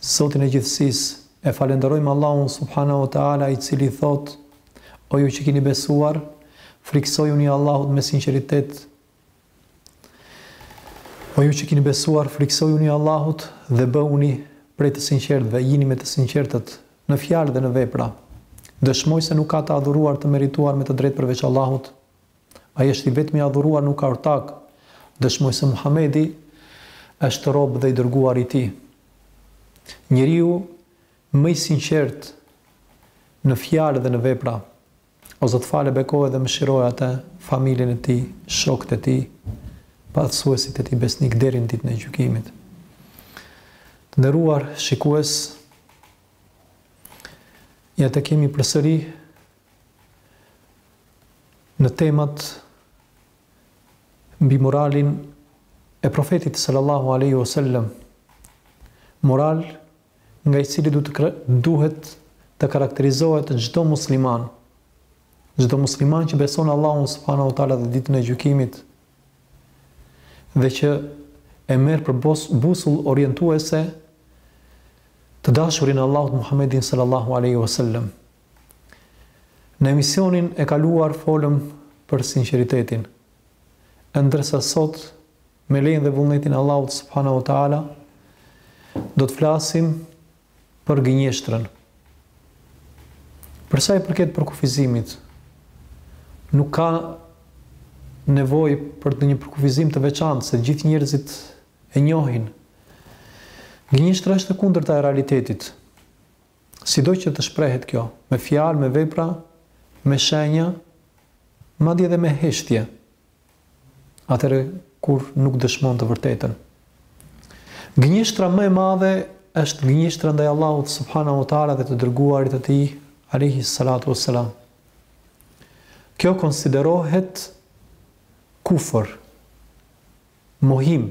Zotin e Gjithësisë, e falënderojmë Allahun subhanahu wa ta'ala i cili thotë, O ju që keni besuar, frikësojuni Allahut me sinqeritet, O ju që keni besuar, frikësojuni Allahut dhe bëhuni prej të sinqertëve, jini me të sinqertët, në fjalë dhe në vepra. Dëshmoj se nuk ka të adhuruar të merituar me të drejtë përveç Allahut, Ai është i vetmi i adhuruar nuk ka ortak, dëshmoj se Muhamedi është rob dhe i dërguar i Tij. Njeriu më i sinqert në fjalë dhe në vepra. O Zot fale bekoje dhe mëshiroje atë, familjen e tij, shokët e tij, pasuesit e tij besnik deri në ditën e gjykimit. Të nderuar shikues, ja të kemi përsëri në temat mbi moralin e profetit sallallahu alaihi wasallam moral nga i cili duhet të duhet të karakterizohet çdo musliman çdo musliman që beson Allahun subhanahu wa taala dhe ditën e gjykimit dhe që e merr për busull orientuese të dashurin e Allahut Muhammedin sallallahu alaihi wasallam Në emisionin e kaluar folëm për sinqeritetin, e ndërsa sot me lejen dhe vullnetin e Allahut subhanahu wa taala do të flasim për gënjeshtrën. Për sa i përket përkufizimit, nuk ka nevojë për ndonjë përkufizim të veçantë se gjithë njerëzit e njohin. Gënjeshtra është e kundërta e realitetit. Sido që të shprehet kjo, me fjalë, me vepra, me shenja, madje edhe me heshtje, atëherë kur nuk dëshmon të vërtetën. Gënjeshtra më e madhe është gënjeshtra ndaj Allahut subhanahu wa taala dhe të dërguarit të tij alayhi salatu wassalam. Kjo konsiderohet kufër, mohim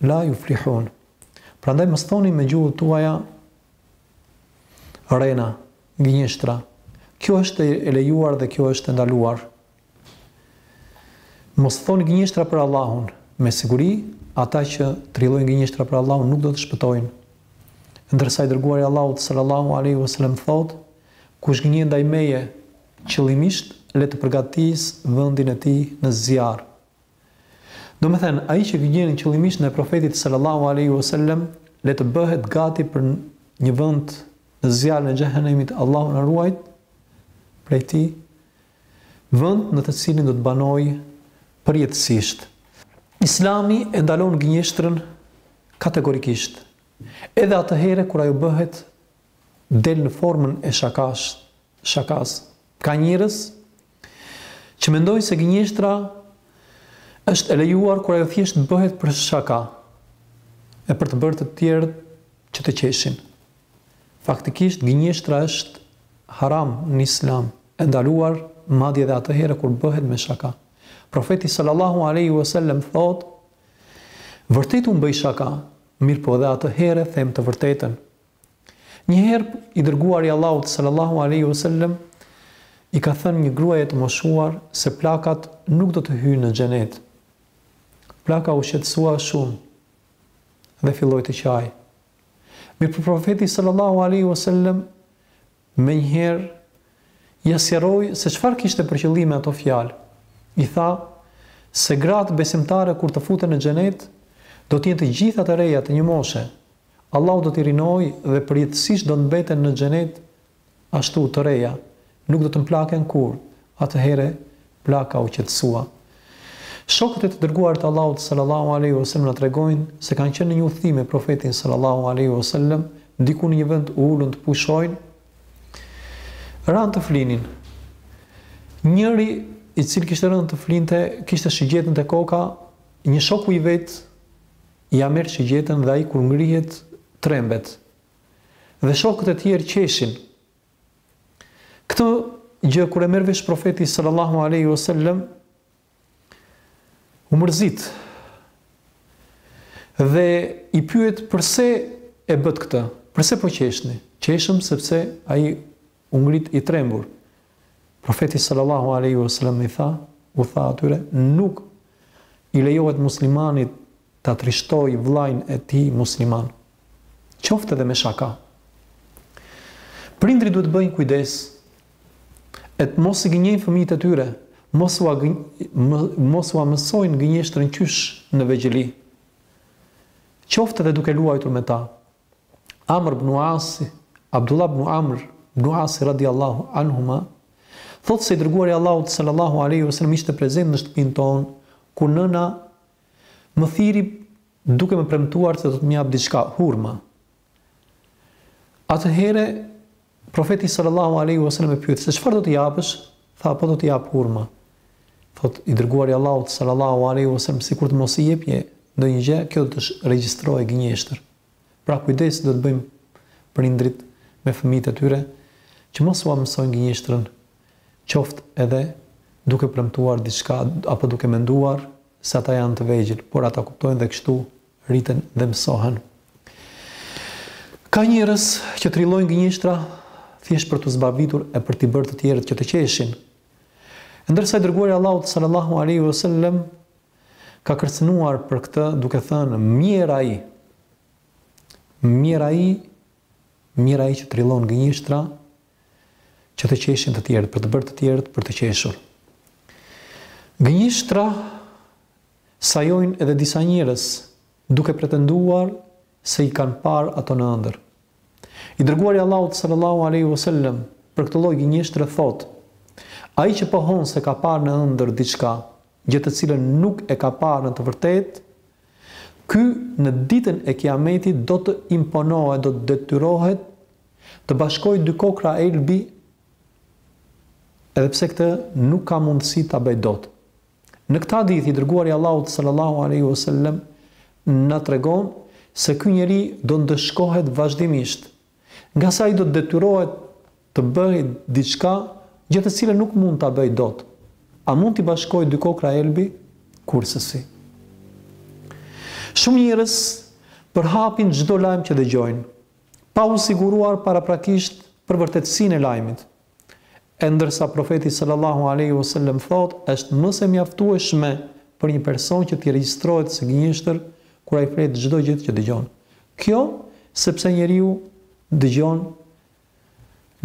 La yuflihun. Prandaj mos thoni me gjuhët tuaja rrena, gënjeshtra. Kjo është e lejuar dhe kjo është e ndaluar. Mos thoni gënjeshtra për Allahun. Me siguri, ata që trillojnë gënjeshtra për Allahun nuk do të shpëtojnë. Ndërsa i dërguari i Allahut sallallahu alaihi wasallam thotë, kush gënjen ndaj meje qëllimisht le të përgatisë vendin e tij në zjarr. Domethënë, ai që gënjen qëllimisht ndaj Profetit sallallahu alejhi ue sellem, le të bëhet gati për një vend në zjarrin e Xhehenemit, Allahu na ruajt prej tij, vend në të cilin do të banojë përjetësisht. Islami e ndalon gënjeshtrën kategorikisht, edhe atëherë kur ajo bëhet del në formën e shakas, shakasë. Ka njerëz që mendojnë se gënjeshtra është e lejuar kur ajo thjesht bëhet për shaka e për të bërë të tjerët që të qeshin. Faktikisht gënjeshtra është haram në Islam, e ndaluar madje edhe atëherë kur bëhet me shaka. Profeti sallallahu alaihi wasallam thotë: "Vërtet unë bëj shaka, mirëpo edhe atëherë them të vërtetën." Një herë i Dërguari i Allahut sallallahu alejhi ve sellem i ka thënë një gruaje të moshuar se plakat nuk do të hyjnë në Xhenet. Plaka u shqetësua shumë dhe filloi të qajë. Mirëpo Profeti sallallahu alejhi ve sellem Menjëherë, ia sqaroi se çfarë kishte për qëllim me ato fjalë. I tha se gratë besimtare kur të futen në Xhenet, do të jenë të gjitha të reja, të një moshe. Allahu do t'i rinojë dhe përjetësisht do të mbeten në Xhenet ashtu të reja, nuk do të mplaken kurrë. Atëherë, Plaka u qetësua. Shokët e të Dërguarit të Allahut sallallahu alejhi o sellem na tregojnë se kanë qenë në një udhëtim me Profetin sallallahu alejhi o sellem diku në një vend u ulën të pushojnë, ranë të flinin. Njëri i cili kishte rënë të flinte, kishte shigjetën te koka, një shoku i vet ia merr shigjetën dhe ai kur ngrihet trembet. Dhe shokët e tjerë qeshin, Këtë gjë kur e merr vesh Profeti sallallahu alaihi wasallam u mërzit. Dhe i pyet përse e bëtë këtë? Përse po qeshni? Qeshëm sepse ai u ngrit i trembur. Profeti sallallahu alaihi wasallam i tha, u tha atyre, nuk i lejohet muslimanit ta trishtojë vëllain e tij musliman. Qoftë edhe me shaka. Prindërit duhet të bëjnë kujdes e të mos i gënjejnë fëmijët e tyre, mos ua mos ua mësojnë gënjeshtrën qysh në vegjëli. Qoftë edhe duke luajtur me ta. Amr ibn Asi, Abdullah ibn Amr ibn Asi radiallahu anhuma, thotë se i Dërguari i Allahut sallallahu alaihi wasallam ishte prezent në shtëpinë tonë kur nëna më thirri Duke më premtuar se do të më japë diçka, hurma. Atëherë Profeti sallallahu alaihi wasallam e pyet se çfarë do të japësh? Tha po do t'i jap hurma. Thot i dërguari i Allahut sallallahu alaihi wasallam sikur të mos i jepje ndonjë gjë, kjo do të regjistrohej gënjeshtër. Pra kujdes do të bëjmë prindrit me fëmijët e tyre që mos ua mësojnë gënjeshtrën qoftë edhe duke premtuar diçka apo duke menduar se ata janë të vegjël, por ata kuptojnë dhe kështu rriten dhe mësohen. Ka njerëz që trillojnë gënjeshtra thjesht për t'u zbavitur e për t'i bërë të tjerët që të qeshin. Ndërsa i dërguari i Allahut sallallahu alaihi wasallam ka kërcënuar për këtë duke thënë mjerë ai mjerë ai Mjerë ai që trillon gënjeshtra që të qeshin të tjerët, për të bërë të tjerët për të qeshur. Gënjeshtra sajojnë edhe disa njerëz, duke pretenduar se i kanë parë ato në ëndër. I dërguari i Allahut sallallahu alaihi wasallam për këtë lloj gënjeshtre thotë: Ai që pohon se ka parë në ëndër diçka, gjë të cilën nuk e ka parë në të vërtetë, ky në Ditën e Kijametit do të imponohet, do të detyrohet të bashkojë dy kokrra elbi, edhe pse këtë nuk ka mundësi ta bëjë dot. Në këtë hadith i dërguari i Allahut sallallahu alaihi wasallam na tregon se ky njeri do të ndëshkohet vazhdimisht Ngase ai do të detyrohet të bëjë diçka, gjë të cilën nuk mund ta bëjë dot. A mund t'i bashkojë dy kokrra elbi? Kurrsesi. Shumë njerëz përhapin çdo lajm që dëgjojnë, pa u siguruar paraprakisht për vërtetësinë e lajmit. E ndërsa Profeti sallallahu alejhi ve sellem thotë, është më se mjaftueshme për një person që t'i regjistrohet së gënjeshtër kur ai flet çdo gjë që dëgjon. Kjo sepse njeriu dëgjon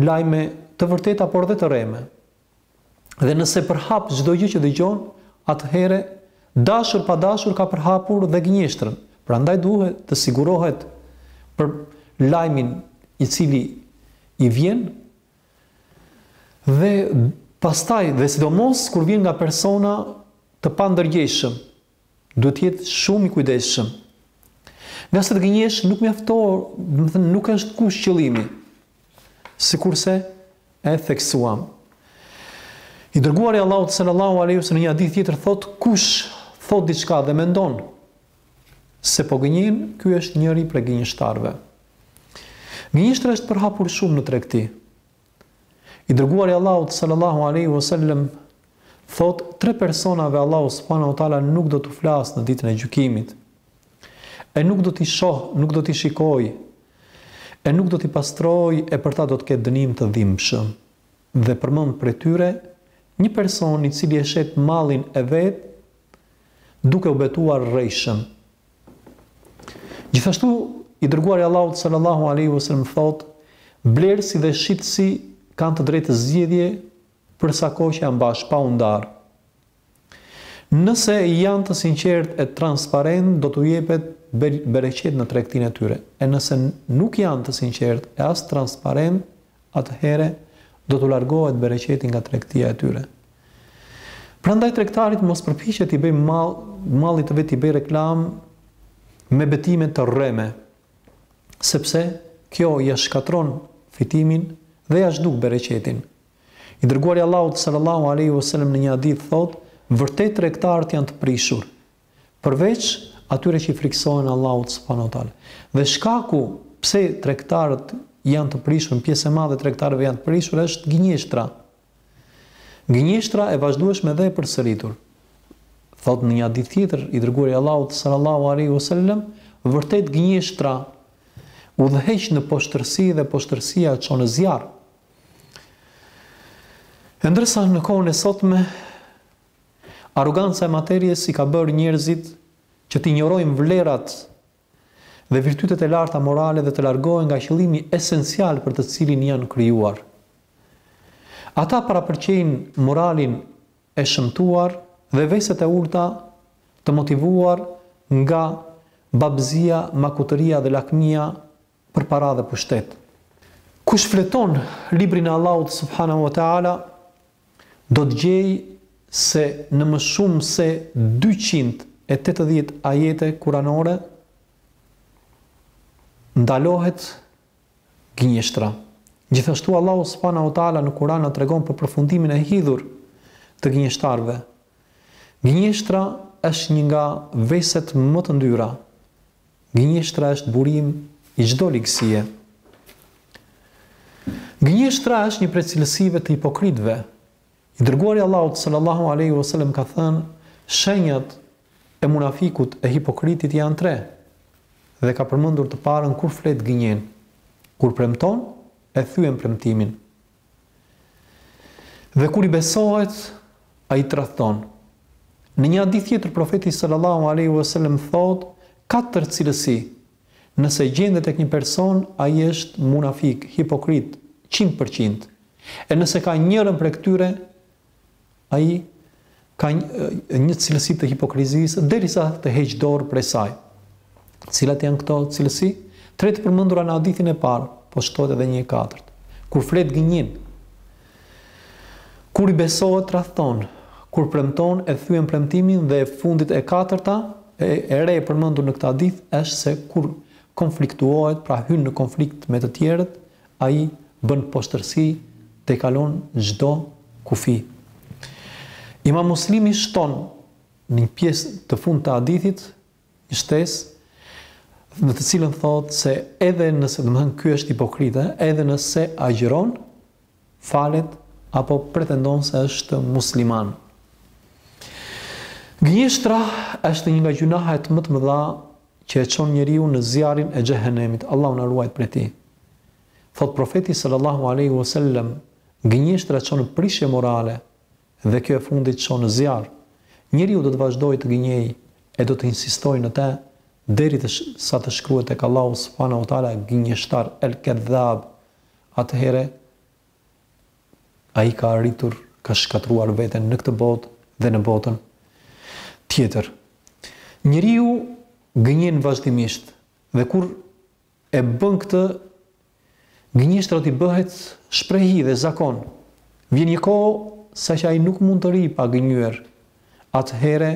lajme të vërteta por dhe të rreme. Dhe nëse përhap çdo gjë që dëgjon, atëherë Dashur pa dashur ka përhapur dhe gënjeshtrën, prandaj duhet të sigurohet për lajmin i cili i vjen dhe pastaj dhe sidomos kur vjen nga persona të pandërgjegjshëm, duhet të jetë shumë i kujdesshëm. Ngase të gënjesh nuk mjafton, domethënë nuk është kusht qëllimi. Sikurse e theksuam, i Dërguari i Allahut sallallahu alaihi wasallam në një hadith tjetër thotë, kush thotë diçka dhe mendon se po gënjen, ky është njëri prej gënjeshtarëve. Gënjeshtra është përhapur shumë në tregti. I Dërguari i Allahut sallallahu alaihi wasallam thotë tre personave Allahu subhanahu wa taala nuk do t'u flasë në ditën e gjykimit. E nuk do t'i shohë, nuk do t'i shikojë E nuk do t'i pastrojë e për ta do të ketë dënim të dhimbshëm. Dhe përmend prej tyre një person i cili e shet mallin e vet duke u betuar rrejshëm. Gjithashtu i dërguari i Allahut sallallahu alejhi wasallam thotë, Blerësi dhe shitësi kanë të drejtë zgjedhje Për sa kohë që janë bashkë pa u ndarë. Nëse janë të sinqertë e transparentë do t'u jepet bereqet në tregtinë e tyre, e nëse nuk janë të sinqertë e as transparentë atëherë do t'u largohet bereqeti nga tregtia e tyre. Prandaj tregtari të mos përpiqet t'i bëjë mall, mallit të vet t'i bëjë reklamë me betime të rreme, sepse kjo ia shkatërron fitimin dhe ia zhduk bereqetin. I dërguari i Allahut sallallahu alejhi ve selem në një hadith thotë, Vërtet tregtarët janë të prishur, përveç atyre që i frikësohen Allahut subhanahu wa taala. Dhe shkaku pse tregtarët janë të prishur, një pjesë e madhe e tregtarëve janë të prishur është gënjeshtra. Gënjeshtra e vazhdueshme dhe e përsëritur. Thotë në një hadith tjetër i dërguari i Allahut sallallahu alejhi ve selem, vërtet gënjeshtra udhëheq në poshtërsi dhe poshtërsia çon në zjarr. E ndërsa në kohën e sotme, arroganca e materies i ka bërë njerëzit që t'i injorojnë vlerat dhe virtytet e larta morale dhe të largohen nga qëllimi esencial për të cilin janë krijuar. Ata parapëlqejnë moralin e shëmtuar dhe veset e ulta të motivuar nga babëzia, makutëria dhe lakmia për para dhe pushtet. Kush shfleton librin e Allahut subhanahu wa taala do të gjejë se në më shumë se 280 ajete kuranore ndalohet gënjeshtra. Gjithashtu Allahu subhanahu wa taala në Kur'an na tregon për përfundimin e hidhur të gënjeshtarëve. Gënjeshtra është një nga veset më të ndyra. Gënjeshtra është burim i çdo ligësie. Gënjeshtra është një prej cilësive të hipokritëve. I dërguari i Allahut sallallahu alaihi wasallam ka thënë, shenjat e munafikut e hipokritit janë tre. Dhe ka përmendur të parën kur flet gënjen, kur premton e thyen premtimin. Dhe kur i besohet, ai tradhton. Në një hadith tjetër Profeti sallallahu alejhi ue sellem thotë, katër cilësi, nëse gjendet tek një person, ai është munafik, hipokrit, qind për qind. E nëse ka njërën prej këtyre, Ai ka një cilësi të hipokrizisë derisa të heq dorë prej saj. Cilat janë këto cilësi? Tre të përmendura në hadithin e parë, po shtohet edhe një e katërt. Kur flet gënjen. Kur i besohet tradhton, kur premton e thyen premtimin dhe e fundit e katërta, e, e re e përmendur në këtë hadith është se kur konfliktuohet, pra hyn në konflikt me të tjerët, Ai bën poshtërsi dhe kalon çdo kufi. Imam Muslimi shton në një pjesë të fundit të hadithit një shtesë në të cilën thotë se edhe nëse, domethënë ky është hipokrit, edhe nëse agjëron, falet apo pretendon se është musliman. Gënjeshtra është një nga gjunahet më të mëdha që e çon njeriun në zjarrin e xhehenemit, Allahu na ruajt prej tij. Thotë Profeti sallallahu alejhi ue sellem, Gënjeshtra çon në prishje morale dhe kjo e fundit çon në zjarr. Njeriu do të vazhdojë të gënjejë e do të insistojë në të derisa të shkruhet tek Allahu subhanahu wa taala gënjeshtar, el-kedhab. Atëherë Ai ka arritur, ka shkatërruar veten në këtë botë dhe në botën tjetër. Njeriu gënjen vazhdimisht dhe kur e bën këtë, gënjeshtra i bëhet shprehi dhe zakon. Vjen një kohë sa që ai nuk mund të rrijë pa gënjyer, atëherë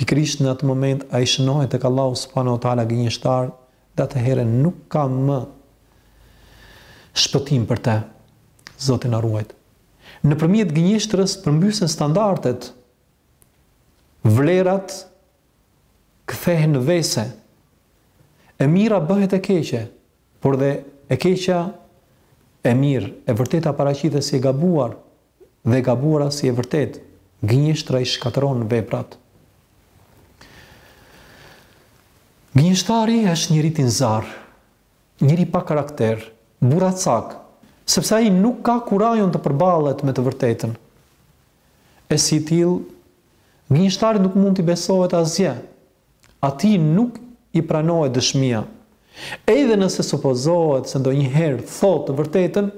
Pikërisht në atë moment ai shënohet tek Allahu subhanahu wa ta'ala gënjeshtar dhe atëherë nuk ka më shpëtim për të. Zoti na ruajt. Nëpërmjet gënjeshtrës përmbysen standardet, vlerat kthehen në vese, e mira bëhet e keqe, por dhe e keqja e mirë, e vërteta paraqitet si e gabuar, dhe gabuara si e vërtetë, gënjeshtra i shkatërron veprat. Gënjeshtari është njeri tinzar, njeri pa karakter, burracak, sepse ai nuk ka kurajon të përballet me të vërtetën. E si i tillë, gënjeshtarit nuk mund t'i besohet asgjë, atij nuk i pranohet dëshmia, edhe nëse supozohet se ndonjëherë thotë të vërtetën,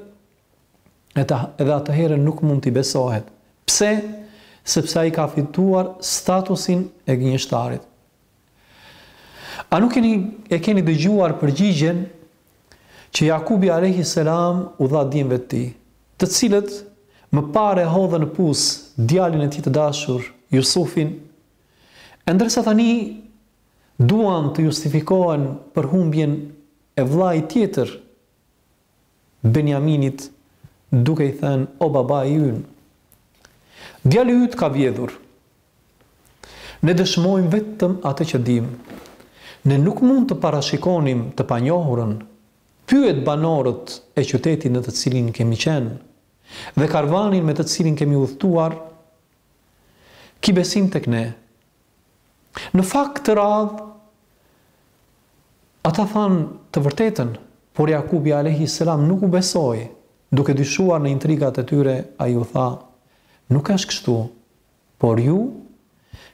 edhe atëherë nuk mund t'i besohet. Pse? Sepse ai ka fituar statusin e gënjeshtarit. A nuk e keni dëgjuar përgjigjen që Jakubi alejhi selam u dha djemve të tij, të cilët më parë e hodhën në pus djalin e tij të dashur, Jusufin, e ndërsa tani duan të justifikohen për humbjen e vëllait tjetër, Benjaminit, duke i thënë, O babai ynë! Djali yt ka vjedhur. Ne dëshmojmë vetëm atë që dimë. Ne nuk mund të parashikonim të panjohurën. Pyet banorët e qytetit në të cilin kemi qenë dhe karvanin me të cilin kemi udhëtuar. Ki besim tek ne. Në fakt këtë radhë ata thanë të vërtetën, por Jakubi alejhi selam nuk u besoi, duke dyshuar në intrigat e tyre, ai u tha, Nuk është kështu, por ju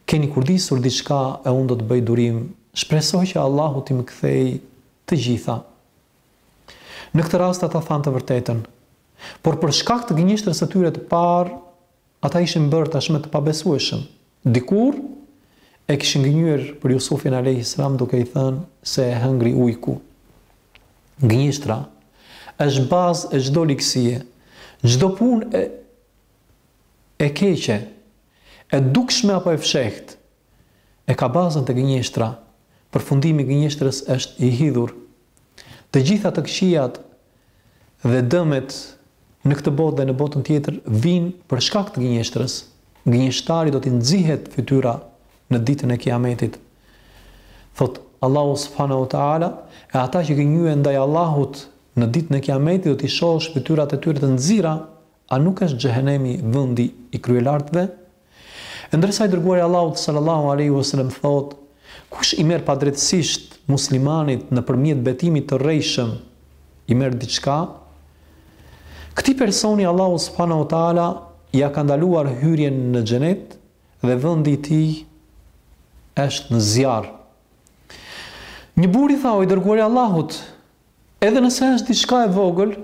keni kurdisur diçka e unë do të bëj durim, shpresoj që Allahu t'i më kthejë të gjitha. Në këtë rast ata thanë të vërtetën, por për shkak të gënjeshtrës së tyre të parë, Ata ishin bërë tashmë të pabesueshëm. Dikur, e kishin gënjyer për Jusufin alejhi selam duke i thënë se e hëngri ujku. Gënjeshtra është bazë e çdo ligësie, çdo punë e e keqe, e dukshme apo e fshehtë, e ka bazën te gënjeshtra, përfundimi i gënjeshtrës është i hidhur. Të gjitha të këqijat dhe dëmet në këtë botë dhe në botën tjetër vijnë për shkak të gënjeshtrës. Gënjeshtarit do t'i nxihet fytyra në ditën e Kijametit. Thotë Allahu subhanahu wa taala, e ata që gënjyen ndaj Allahut në ditën e Kijametit do t'i shohësh fytyrat e tyre të nxira, a nuk është xhehenemi vendi i kryelartëve? E ndërsa i Dërguari i Allahut sallallahu alejhi ue selem thotë, Kush i merr padrejtësisht muslimanit nëpërmjet betimit të rrejshëm i merr diçka, këtij personi Allahu subhanahu ue teala ia ka ndaluar hyrjen në Xhenet dhe vendi i tij është në zjarr. Një burrë i tha, O i Dërguari i Allahut, Edhe nëse është diçka e vogël,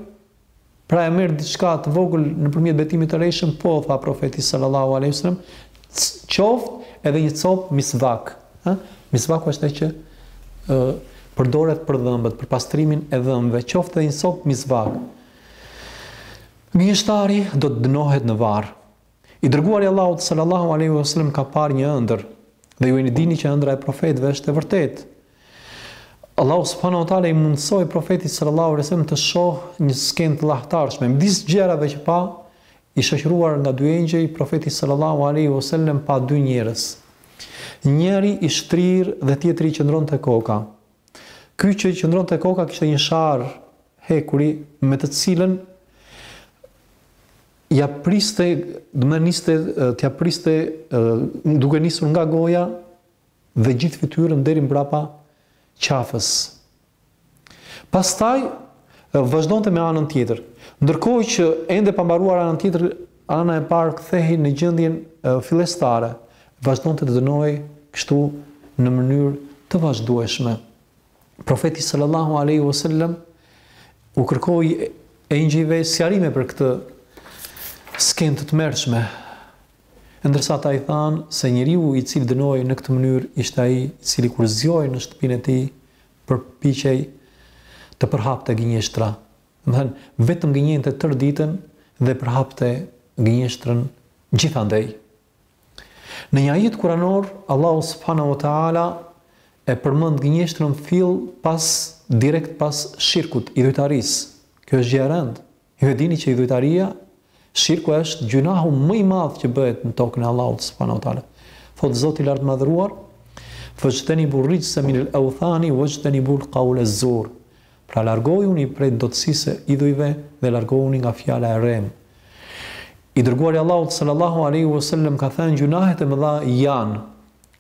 pra e merr diçka të vogël nëpërmjet betimit të rrejshëm, po tha Profeti sallallahu alejhi ve sellem, qoftë edhe një copë misvak, ë? Misvaku është ai që ë përdoret për dhëmbët, për pastrimin e dhëmbëve, qoftë edhe një copë misvak. Gënjeshtari do të dënohet në varr. I dërguari i Allahut sallallahu alejhi ve sellem ka parë një ëndërr dhe ju e një dini që ëndra e profetëve është e vërtetë. Allahu subhanahu ve teala i mundësoi profetit sallallahu alejhi ve sellem të shoh një skenë të lahtarshme. Midis gjërave që pa, i shoqëruar nga dy engjëj, profeti sallallahu alaihi wasallam pa dy njerëz. Njëri i shtrirë dhe tjetri i qëndron të koka. Ky që i qëndron të koka kishte një sharë hekuri me të cilën Ia priste, domethënë niste t'ia priste duke nisur nga goja dhe gjithë fytyrën deri mbrapa qafës. Pastaj vazhdonte me anën tjetër. Ndërkohë që ende pa mbaruar anën tjetër, ana e parë kthehej në gjendjen fillestare, vazhdonte të dënohej kështu në mënyrë të vazhdueshme. Profeti sallallahu alaihi wasallam u kërkoi engjëjve sqarime për këtë skenë të tmerrshme. Ndërsa ata i thanë se njeriu i cili dënohej në këtë mënyrë ishte ai i cili kur zgjohej në shtëpinë e tij përpiqej të përhapte gënjeshtra. Domethënë vetëm gënjente tërë ditën dhe përhapte gënjeshtrën gjithandej. Në një ajet kuranor, Allahu subhanahu wa ta'ala e përmend gënjeshtrën fill pas direkt pas shirkut, idhujtarisë. Kjo është gjë e rëndë. Ju e dini që idhujtaria, shirku është gjynahu më i madh që bëhet në tokën e Allahut subhanahu wa ta'ala. Thotë Zoti i lartmadhëruar, "Fajtani burrijsa min al-awthani wajtani bul qawl az-zur." Pra largohuni prej ndotësisë së idhujve dhe largohuni nga fjala e rremë. I dërguari i Allahut sallallahu alaihi wasallam ka thënë gjynahet e mëdha janë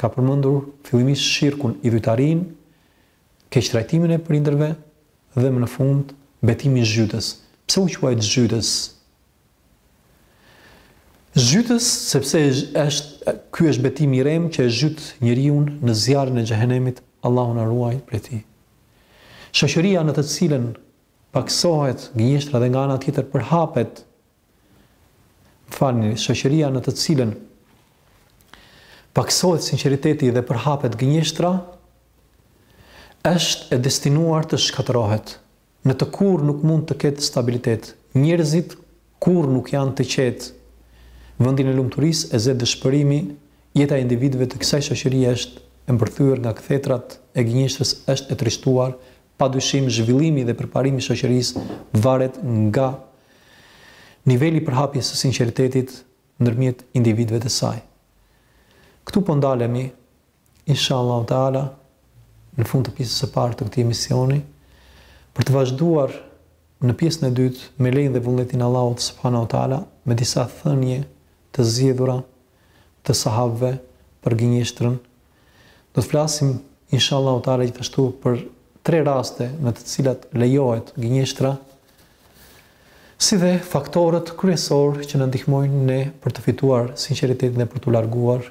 ka përmendur fillimisht shirkun, idhujtarinë, keqtrajtimin e prindërve dhe më në fund betimin zhytës. Pse u quajt zhytës? Zhytës, sepse është, ky është betimi i rremë që e zhyt njeriun në zjarrin e xhehenemit, Allahu na ruajt prej tij. Shoqëria në të cilën pakësohet gënjeshtra dhe nga ana tjetër përhapet falni, shoqëria në të cilën pakësohet sinqeriteti dhe përhapet gënjeshtra, është e destinuar të shkatërrohet. Në të kurrë nuk mund të ketë stabilitet. Njerëzit kurrë nuk janë të qetë. Vendin e lumturisë e zë dëshpërimi, jeta e individëve të kësaj shoqërie është e mbërthyer nga kthetrat e gënjeshtrës është e trishtuar, padyshim zhvillimi dhe përparimi i shoqërisë varet nga niveli i përhapjes së sinqeritetit ndërmjet individëve të saj. Këtu po ndalemi. Inshallahu Teala në fund të pjesës së parë të këtij emisioni për të vazhduar në pjesën e dytë me lejen dhe vullnetin e Allahut Subhanahu Teala me disa thënie të zgjedhura të sahabëve për gënjeshtrën. Do të flasim inshallahu Teala gjithashtu për tre raste në të cilat lejohet gënjeshtra si dhe faktorët kryesorë që na ndihmojnë ne për të fituar sinqeritetin dhe për t'u larguar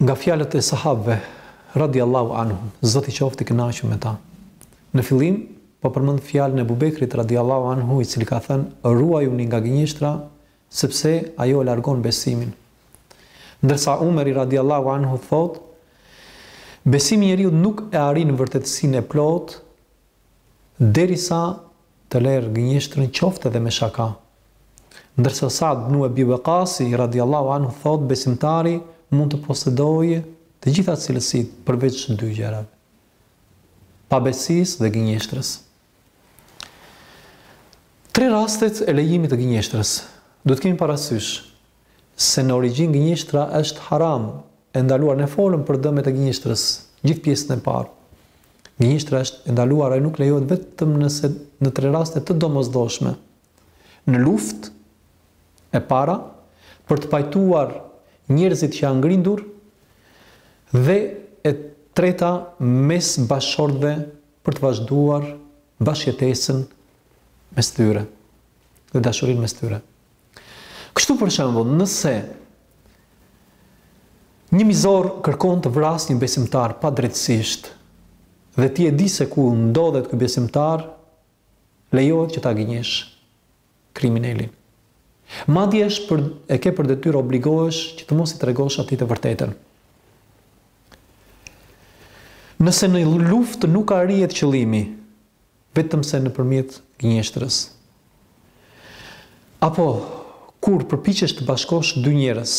Nga fjalët e Sahabëve, radijallahu anhum, Zoti qoftë i kënaqur me ta. Në fillim, po përmend fjalën e Ebu Bekrit, radijallahu anhu, i cili ka thënë, Ruajuni nga gënjeshtra, sepse ajo e largon besimin. Ndërsa Umeri, radijallahu anhu, thotë, Besimi i njeriut nuk e arrin vërtetësinë e plotë, Derisa të lërë gënjeshtrën qoftë edhe me shaka. Ndërsa Sa'd ibn Ebi Uekasi, radijallahu anhu, thotë besimtari mund të posedojë të gjitha cilësitë përveç dy gjërave, pabesisë dhe gënjeshtrës. Tre rastet e lejimit të gënjeshtrës duhet të kemi parasysh, se në origjinë gënjeshtra është haram, e ndaluar, ne folëm për dëmet e gënjeshtrës, gjithë pjesën e parë. Gënjeshtra është e ndaluar, ajo nuk lejohet vetëm se në tre raste të domosdoshme. Në luftë, e para, për të pajtuar njerëzit që janë grindur dhe e treta mes bashkëshortëve për të vazhduar bashkëjetesën mes tyre dhe dashurinë mes tyre. Kështu për shembull, nëse një mizor kërkon të vrasë një besimtar padrejtësisht dhe ti e di se ku ndodhet ky besimtar, lejohet që ta gënjesh kriminelin. Madje është për, e ke për detyrë obligohesh që të mos i tregosh atij të vërtetën. Nëse në luftë nuk arrihet qëllimi, Vetëm se nëpërmjet gënjeshtrës. Apo, kur përpiqesh të bashkosh dy njerëz.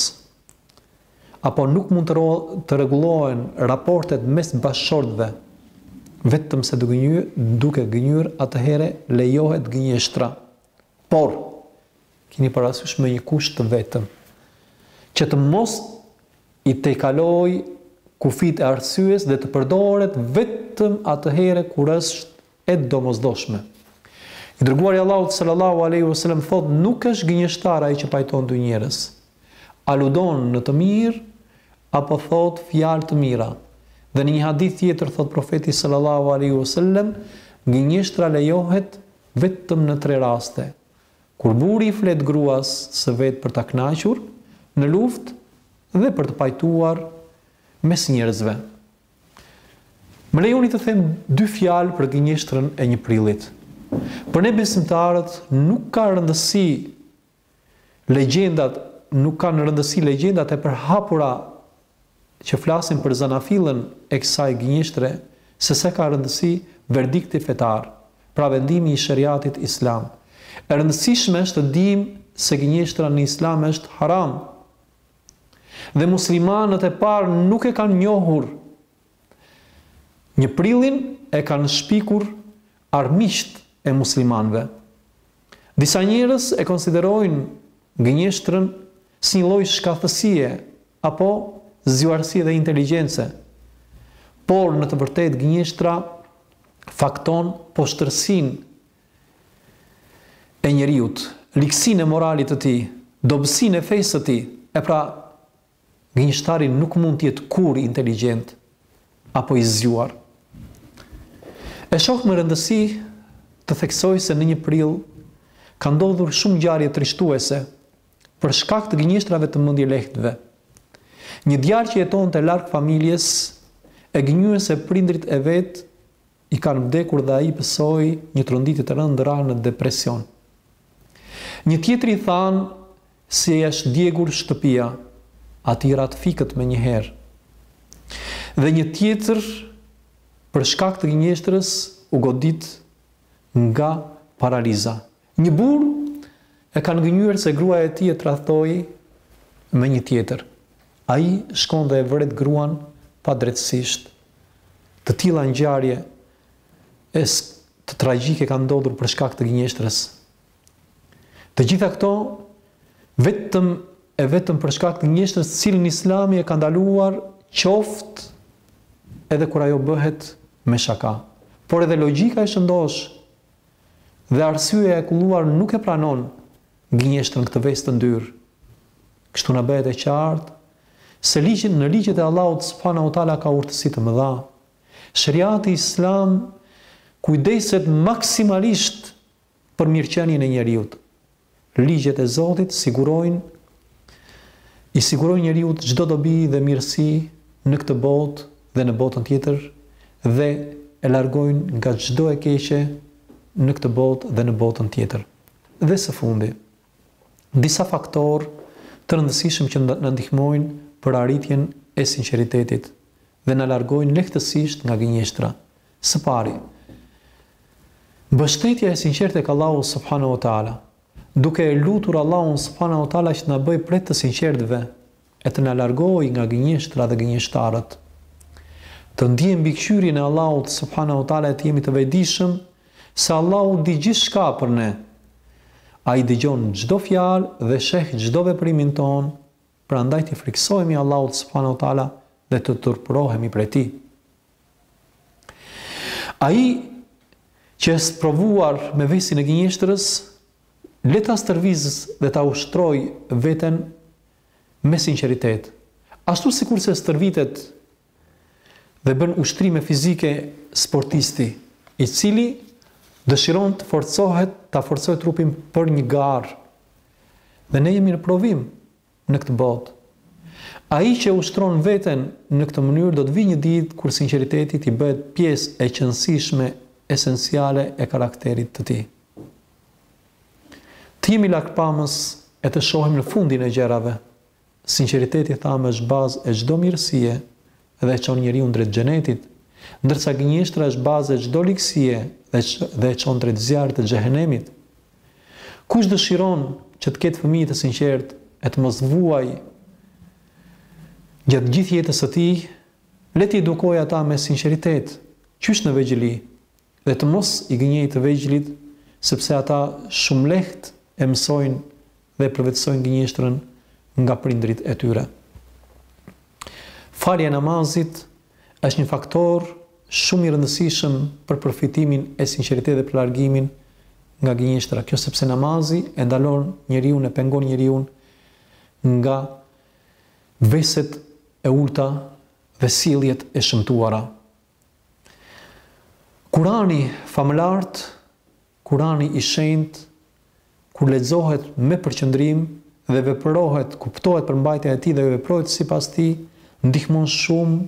Apo nuk mund të rregullohen raportet mes bashkëshortëve. Vetëm se duke gënjyer atëherë lejohet gënjeshtra. Por, kini parasysh me një kusht të vetëm. Që të mos i tejkalojë kufijtë e arsyes dhe të përdoret vetëm atëherë kur është e domosdoshme. I Dërguari i Allahut sallallahu alejhi ve selem thotë, Nuk është gënjeshtar ai që pajton dy njerëz, aludon në të mirë apo thotë fjalë të mira. Dhe në një hadith tjetër thotë Profeti sallallahu alejhi ve selem, Gënjeshtra lejohet vetëm në tre raste. Kur burri i flet gruas së vet për ta kënaqur në luftë dhe për të pajtuar mes njerëzve. Më lejoni të them dy fjalë për gënjeshtrën e një prillit. Për ne besimtarët nuk ka rëndësi legjendat, nuk kanë rëndësi legjendat e përhapura që flasin për zanafillën e kësaj gënjeshtre se se ka rëndësi verdikti fetar, pra vendimi i sheriatit islam. E rëndësishme është të dimë se gënjeshtra në islam është haram. Dhe muslimanët e parë nuk e kanë njohur. Një prillin e kanë shpikur armiqt e muslimanëve. Disa njerëz e konsiderojnë gënjeshtrën Si një lloj shkathësie apo zgjuarsie dhe inteligjence, por në të vërtetë gënjeshtra fakton poshtërsinë e njeriut, ligësinë e moralit të tij, dobësinë e fesë të tij. E pra, gënjeshtari nuk mund të jetë kurrë inteligjent apo i zgjuar. E shoh me rëndësi të theksoj se në një prill ka ndodhur shumë ngjarje trishtuese për shkak të gënjeshtrave të mendjelehtëve. Një djalë që jetonte larg familjes e gënjyen se prindërit e vet i kanë vdekur dhe ai pësoi një tronditje të rëndë ra në depresion. Një tjetri i thanë se i është djegur shtëpia, atij i ra të fikët menjëherë. Dhe një tjetër për shkak të gënjeshtrës u godit nga paraliza. Një burrë e kanë gënjyer se gruaja e tij e tradhtoi me një tjetër. Ai shkon dhe e vret gruan padrejtësisht. Të tilla ngjarje e të tragjike kanë ndodhur për shkak të gënjeshtrës. Të gjitha këto vetëm e vetëm për shkak të gënjeshtrës të cilën Islami e ka ndaluar qoftë edhe kur ajo bëhet me shaka. Por edhe logjika e shëndoshë Dhe arsyeja e kulluar nuk e pranon gënjeshtrën këtë ves të ndyrë. Kështu na bëhet e qartë se ligjin në ligjet e Allahut subhanahu teala ka urtësi të mëdha. Sheriati islam kujdeset maksimalisht për mirëqenien e njeriut. Ligjet e Zotit sigurojnë i sigurojnë njeriut çdo dobi dhe mirësi në këtë botë dhe në botën tjetër dhe e largojnë nga çdo e keqe në këtë botë dhe në botën tjetër. Dhe së fundi, disa faktorë të rëndësishëm që na ndihmojnë për arritjen e sinqeritetit dhe na largojnë lehtësisht nga gënjeshtra, Së pari, mbështetja e sinqertë tek Allahu subhanahu wa ta'ala, duke e lutur Allahun subhanahu wa ta'ala që të na bëjë prej të sinqertëve e të na largojë nga gënjeshtra dhe gënjeshtarët. Të ndiejmë mbikëqyrjen e Allahut subhanahu wa ta'ala e të jemi të vetëdijshëm se Allahu di gjithçka për ne. Ai dëgjon çdo fjalë dhe sheh çdo veprimin tonë, prandaj t'i frikësohemi Allahut subhanahu wa ta'ala dhe të turpërohemi prej tij. Ai që është provuar me vesin e gënjeshtrës, le ta stërvisë dhe ta ushtrojë veten me sinqeritet. Ashtu sikurse stërvitet dhe bën ushtrime fizike sportisti, i cili dëshiron të forcohet, ta forcojë trupin për një garë. Dhe ne jemi në provim. në këtë botë. Ai që e ushtron veten në këtë mënyrë do të vijë një ditë kur sinqeriteti t'i bëhet pjesë e qenësishme esenciale e karakterit të tij. Të jemi largpamës e të shohim në fundin e gjërave. Sinqeriteti thamë është bazë e çdo mirësie dhe e çon njeriun drejt xhenetit, ndërsa gënjeshtra është bazë e çdo ligësie dhe e çon drejt zjarrit të xhehenemit. Kush dëshiron që të ketë fëmijë të sinqertë e të mos vuajë gjatë gjithë jetës së tij, le t'i edukojë ata me sinqeritet, qysh në vegjëli, dhe të mos i gënjejë të vegjlit, sepse ata shumë lehtë e mësojnë dhe e përvetësojnë gënjeshtrën nga prindërit e tyre. Falja e namazit është një faktor shumë i rëndësishëm për përfitimin e sinqeritetit dhe për largimin nga gënjeshtra. Kjo sepse namazi e ndalon njeriun e pengon njeriun nga veset e ulta dhe sjelljet e shëmtuara. Kurani famëlart Kurani i Shenjtë, kur lexohet me përqendrim dhe veprohet, kuptohet përmbajtja e tij dhe veprohet sipas tij, ndihmon shumë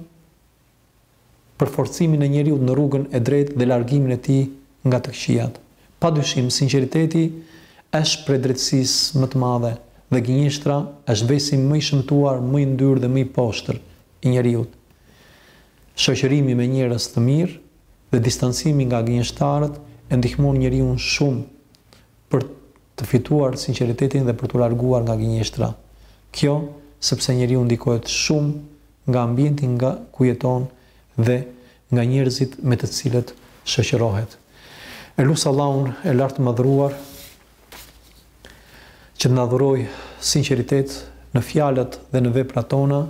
për forcimin e njeriut në rrugën e drejtë dhe largimin e tij nga të këqijat. Padyshim, sinqeriteti është prej drejtësisë më të madhe dhe gënjeshtra është vesi më i shëmtuar, më i ndyrë dhe më i poshtër i njeriut. Shoqërimi me njerëz të mirë, dhe distancimi nga gënjeshtarët e ndihmon njeriun shumë për të fituar sinqeritetin dhe për t'u larguar nga gënjeshtra. Kjo sepse njeriu ndikohet shumë nga ambienti nga ku jeton dhe nga njerëzit me të cilët shoqërohet. E lus Allahun e Lartëmadhëruar që të na dhurojë sinqeritet në fjalët dhe në veprat tona,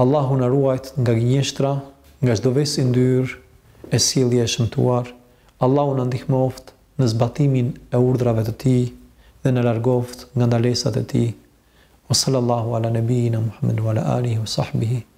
Allahu na ruajtë nga gënjeshtra, nga çdo ves i ndyrë e sjellje e shëmtuar, Allahu na ndihmoftë në zbatimin e urdhrave të Tij dhe na largoftë nga ndalesat e Tij. Wa sallallahu ala Nebijina Muhammedin wa ala alihi wa sahbihi.